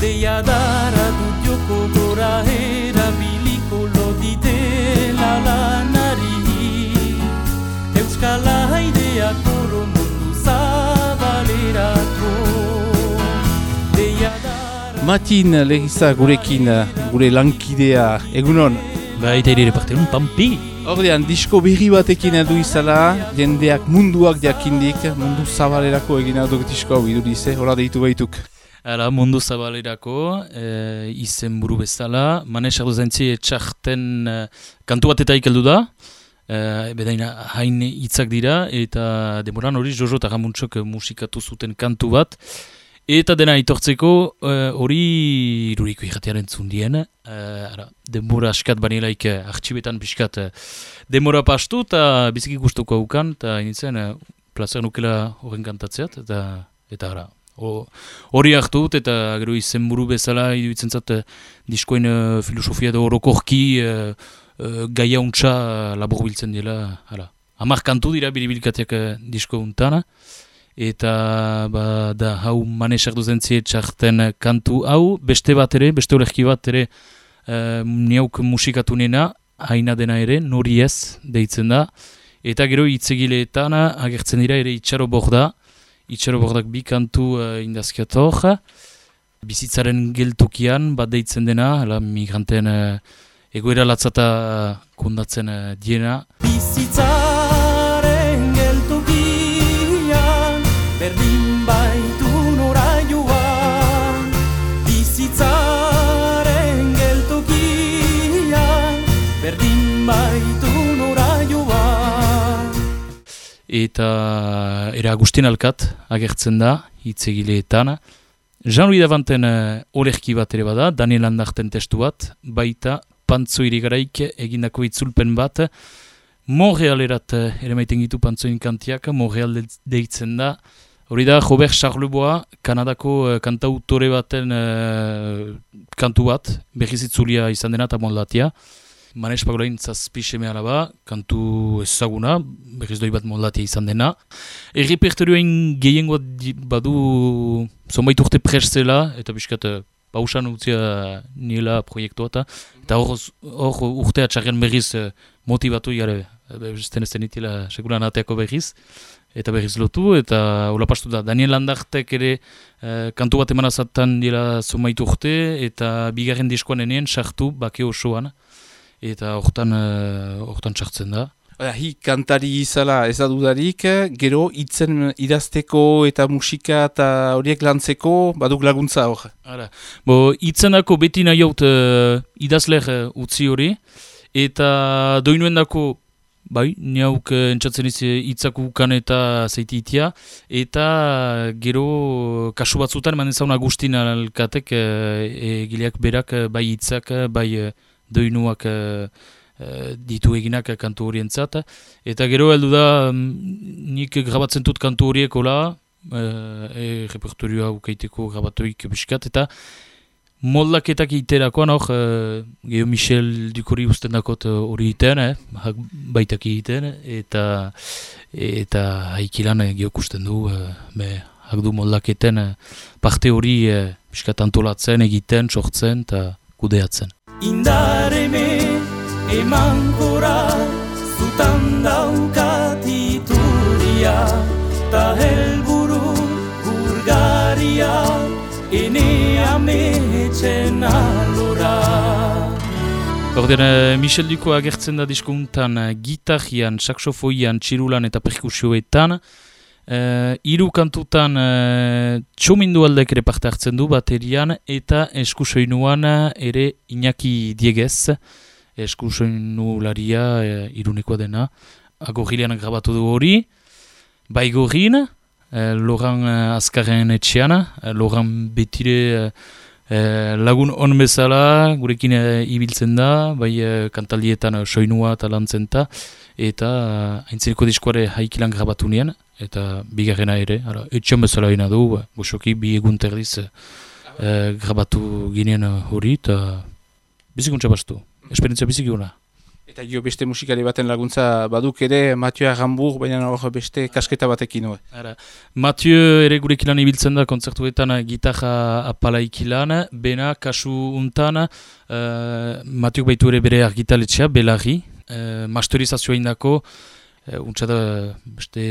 Deia dara dut joko gora erabiliko lodite lalanari Euskala haidea koro mundu zabalerako Deia dara Matin legiza gurekin gure lankidea egunon. Ba, eta ere parteun, pampi! Ordean, disko berri batekin heldu izala, jendeak munduak jakindik, mundu zabalerako egin duk disko hau idurize, hola deitu baituk. Hala, mundu zabalerako, e, izen buru bezala, manes ardu zaintzi etxarten e, kantu bat eta ikeldu da, e, bedaina hain hitzak dira, eta demoran hori Jojo eta Ramuntzok musikatu zuten kantu bat, eta dena itortzeko e, hori iruriko irratiaren zundien, e, ara, denbora askat banilaik e, artxibetan pixkat e, denbora pastu, eta biziki gustuko haukan, eta initzen e, plazer nukela horren kantatzeat, eta, eta ara, Hori hartu dut eta gero izenburu bezala iduitzen zat eh, diskoen eh, filosofia da orokorki uh, uh, gaia untsa labur biltzen dela. Hala. Hamar kantu dira biribilkateak uh, disko untana. Eta ba, da hau manesak duzen txarten eh, kantu hau, beste bat ere, beste olerki bat ere uh, niauk musikatu nena, haina dena ere, nori ez deitzen da. Eta gero hitzegileetan agertzen dira ere itxaro borda, itxaro bordak bi kantu uh, indazkiator, bizitzaren geltokian bat deitzen dena, ala, migranten uh, egoera latzata uh, kundatzen uh, diena. Bizitzaren eta era Agustin Alkat agertzen da hitzegileetan. Jean-Louis Davanten uh, olerki bat ere bada, Daniel Andarten testu bat, baita pantzo irigaraik egindako itzulpen bat, Montrealerat uh, ere maiten gitu pantzoin kantiak, Montreal de- deitzen da. Hori da, Robert Charlebois, Kanadako uh, kantautore baten uh, kantu bat, berriz itzulia izan dena eta moldatia. Manes Pagolain zazpi seme alaba, kantu ezaguna, berriz doi bat moldatia izan dena. Errepertorioen gehiengoa badu zonbait urte prestzela, eta biskat eh, pausan utzia niela proiektua eta eta hor hor urtea txarren berriz eh, motivatu jare, besten ez denitila sekulan ateako berriz, eta berriz lotu, eta hola pastu da. Daniel Landartek ere eh, kantu bat eman azatan dira zonbait urte, eta bigarren diskoan eneen sartu bake osoan, eta hortan, eh, hortan sartzen da. Hi kantari izala ez da dudarik, gero hitzen idazteko eta musika eta horiek lantzeko baduk laguntza hor. Hala, bo, itzenako beti nahi haut uh, idazler uh, utzi hori, eta doinuen dako, bai, niauk uh, entzatzen iz hitzak ukan eta zeititia, eta gero kasu batzutan, eman ezaun Agustin alkatek, egileak berak, bai hitzak, bai doinuak uh, uh, ditu eginak uh, kantu horientzat, eta gero heldu da, mm, nik grabatzen dut kantu horiek hola, e, repertorioa ukaiteko grabatoik biskat, eta moldaketak iterakoan hor, uh, Geo Michel Dukori usten dakot eh, hori iten, eh? hak baitak egiten, eta eta haikilan uh, geokusten du, uh, me, hak du moldaketen eh, parte hori uh, biskat antolatzen, egiten, sortzen eta kudeatzen. Indareme eman gora Zutan daukat ituria Ta helburu burgaria Ene ametxen alora Ordean, eh, Michel Duko agertzen da diskuntan uh, gitarrian, saksofoian, txirulan eta perkusioetan. Uh, iru kantutan uh, txomindu aldek ere parte hartzen du baterian eta eskusoinuan uh, ere Iñaki Diegez, eskusoinularia uh, irunekoa dena. Agorrilean grabatu du hori. Baigorin, uh, Loran uh, Azkarren etxean, uh, Loran betire uh, Eh, lagun on bezala, gurekin eh, ibiltzen da, bai eh, kantaldietan soinua eta lantzen da, eta eh, aintzineko diskoare haikilan grabatu nien, eta bigarrena ere, ara, etxon bezala ina du, ba, goxoki bi egun terdiz eh, grabatu ginen hori, eta bizikuntza bastu, esperientzia biziki ona. Eta gio beste musikari baten laguntza baduk ere, Mathieu Arambur, baina hor beste kasketa batekin. Ara, Mathieu ere gure kilan ibiltzen da kontzertuetan gitarra apala ikilan, bena kasu untan, uh, Mathieu baitu ere bere argitaletxea, belarri, uh, masterizazioa indako, uh, untsa da beste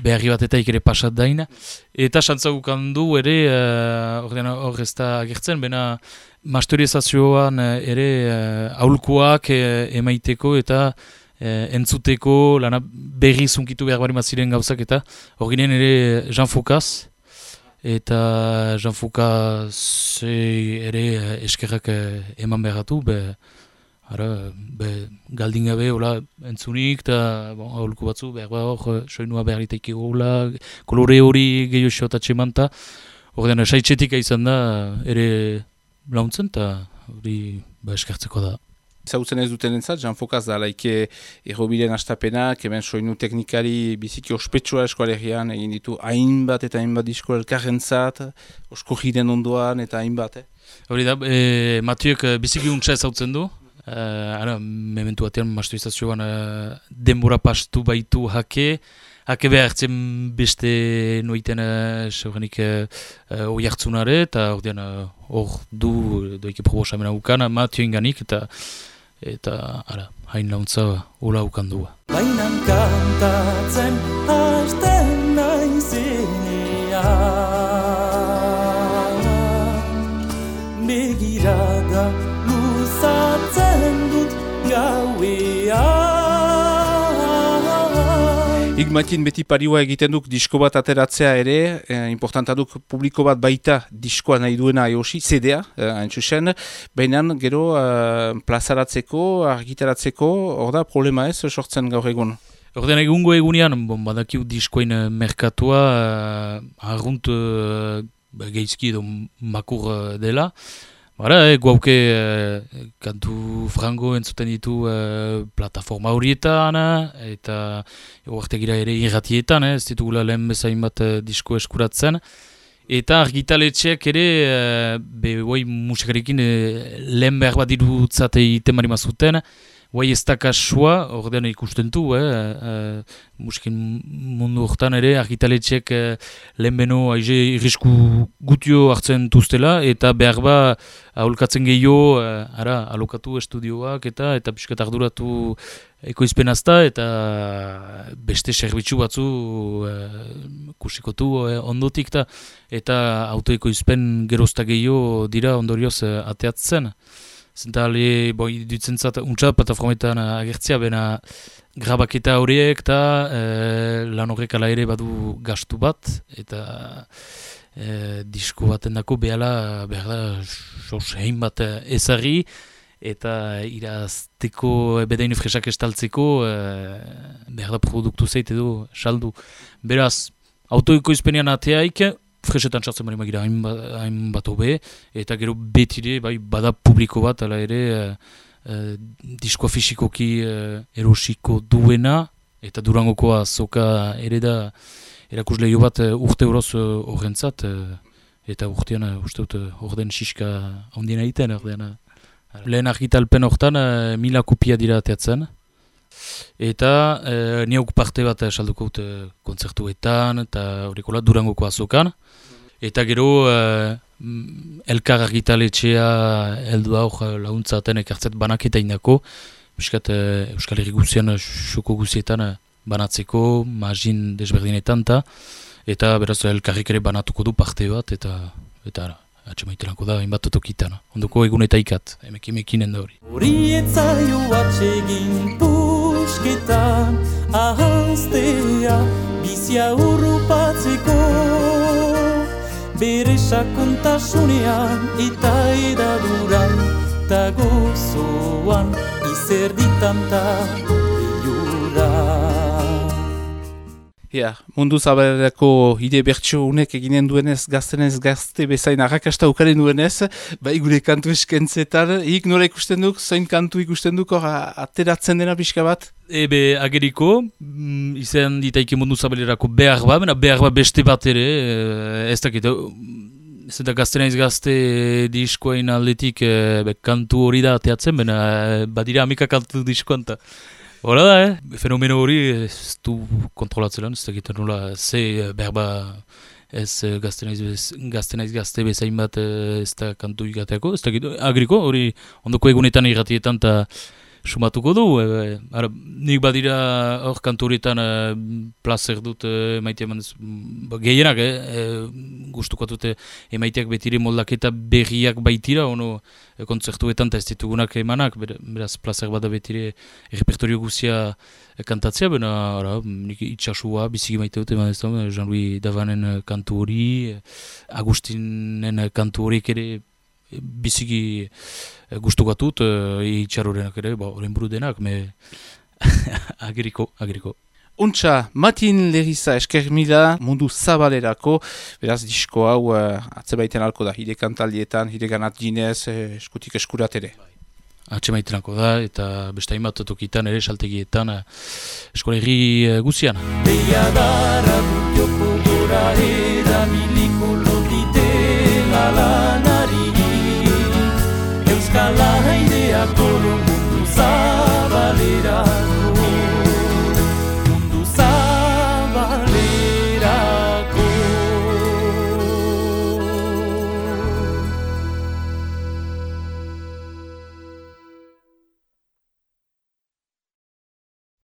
beharri bat eta ikere pasat daina. Eta xantzagukan du ere, uh, hor ez da agertzen, bena masterizazioan eh, ere uh, aulkoak uh, emaiteko eta entzuteko lana berri zunkitu behar bari maziren gauzak eta hori ere Jean Fokaz eta Jean Fokaz ere eskerrak eman beharatu be, ara, be, galdin gabe hola, entzunik eta bon, aulko batzu behar behar hor soinua behar itaiki kolore hori gehiago xotatxe manta hori dena saitxetik izan da ere launtzen eta hori ba eskertzeko da. Zautzen ez duten entzat, Jean Fokaz da, laike errobilen astapenak, hemen soinu teknikari biziki ospetsua eskualerian, egin ditu hainbat eta hainbat disko elkarrentzat, osko jiren ondoan eta hainbat, eh? Hori da, e, Matiuk e, biziki untsa ezautzen du, e, ara, mementu batean mastuizazioan e, denbora pastu baitu hake, hake behartzen beste noiten uh, seurenik uh, oi hartzunare eta hor hor du doike probosamena ukana matio inganik eta eta ara, hain launtza hola ukandua. Bainan kantatzen hasten naizenea Igmatin beti pariua egiten duk disko bat ateratzea ere, eh, importanta duk publiko bat baita diskoa nahi duena eosi, CD-a, eh, baina gero eh, plazaratzeko, argitaratzeko, hor da problema ez sortzen gaur egun? Ordean egungo egunean, bon, badakiu diskoen uh, merkatua, uh, argunt uh, geizki edo makur uh, dela, Bara, eh, guauke eh, kantu frango entzuten ditu eh, plataforma horietan, eta eguartegira ere irratietan, eh, ez ditugula lehen bezain bat eh, disko eskuratzen. Eta argitaletxeak ere, eh, be, oi, musikarekin eh, lehen behar bat dirutzate iten zuten, Guai ez da kasua, ordean ikusten du, eh, eh, musikin mundu horretan ere, argitaletxek eh, lehen beno aize irrisku gutio hartzen duztela, eta behar ba aholkatzen gehiago, eh, ara, alokatu estudioak eta eta piskat arduratu ekoizpenazta, eta beste serbitzu batzu eh, kusikotu eh, ondotik, ta, eta autoekoizpen gerozta gehiago dira ondorioz eh, ateatzen. Zenta ali, boi, dutzen zat, untsa plataformetan agertzia, bena grabaketa horiek eta e, lan horrek ala ere badu gastu bat, eta e, disko baten dako behala, behar da, sos hein bat ezari, eta irazteko, bedain fresak estaltzeko, e, behar da produktu zeit edo, saldu. Beraz, autoiko izpenian ateaik, fresetan txartzen bari magira hain, hain bat hobe, eta gero betire bai, bada publiko bat, ala ere, uh, uh, diskoa fisikoki uh, erosiko duena, eta durangokoa zoka ere da, erakusleio bat uh, urte horoz horrentzat, uh, eta urtean uh, uste dut hor den siska ondien egiten. Uh, lehen argitalpen horretan, uh, mila kopia dira ateatzen, Eta e, niauk parte bat salduko dut kontzertuetan eta horikola durangoko azokan. Eta gero, uh, elkar argitaletxea heldu hau laguntzaten ekartzet banaketa indako. Euskat, uh, Euskal Herri guzian, xoko guzietan uh, banatzeko, magin desberdinetan ta. Eta beraz, elkarrik ere banatuko du parte bat, eta eta atxe maitelanko da, inbat tokitan. Ondoko egun eta ikat, emek emekinen da hori. Hori etzaio atsegin pusketan, ahaztea, bizia urrupatzeko. Bere sakontasunean eta edaduran ta gozoan izerditan ta Ja, mundu zaberako ide bertso unek eginen duenez, gaztenez gazte bezain arrakasta ukaren duenez, bai gure kantu eskentzetan, ik nola ikusten duk, zain kantu ikusten duk, ateratzen dena pixka bat? Ebe ageriko, mm, izan ditaiki mundu zabelerako behar bat, behar bat beste bat ere, e, ez dakit, ez eta gazte naiz gazte diskoain aldetik be, kantu hori da teatzen, bena badira amika kantu diskoan eta Hora da, eh? fenomeno hori ez du kontrolatzen lan, ez da egiten nola, ze berba ez gazte naiz, gazte naiz gazte bezain bat ez da kantu igateako, ez da agriko, hori ondoko egunetan irratietan eta sumatuko du. E, ara, nik badira hor kanturitan e, placer dut e, maite eman ba, gehienak, e, e, gustuko dute emaiteak betire moldaketa berriak baitira, ono e, kontzertuetan eta ez ditugunak emanak, beraz placer bada betire repertorio guzia kantatzea, bena ara, nik itxasua biziki maite dute, eman ez da, Jean-Louis Davanen kantu hori, Agustinen kantu horiek ere biziki eh, gustugatut e, eh, itxarorenak ere, ba, oren buru denak, me agiriko, agiriko. Untxa, Matin Lerisa esker mila mundu zabalerako, beraz disko hau uh, atzebaiten alko da, hide kantaldietan, hide ganat ginez, eskutik eskurat ere. Atxe da, eta besta imat tokitan ere saltegietan uh, eskolerri uh, guzian. Beia dara dut joko gora erabiliko lotite Ojalá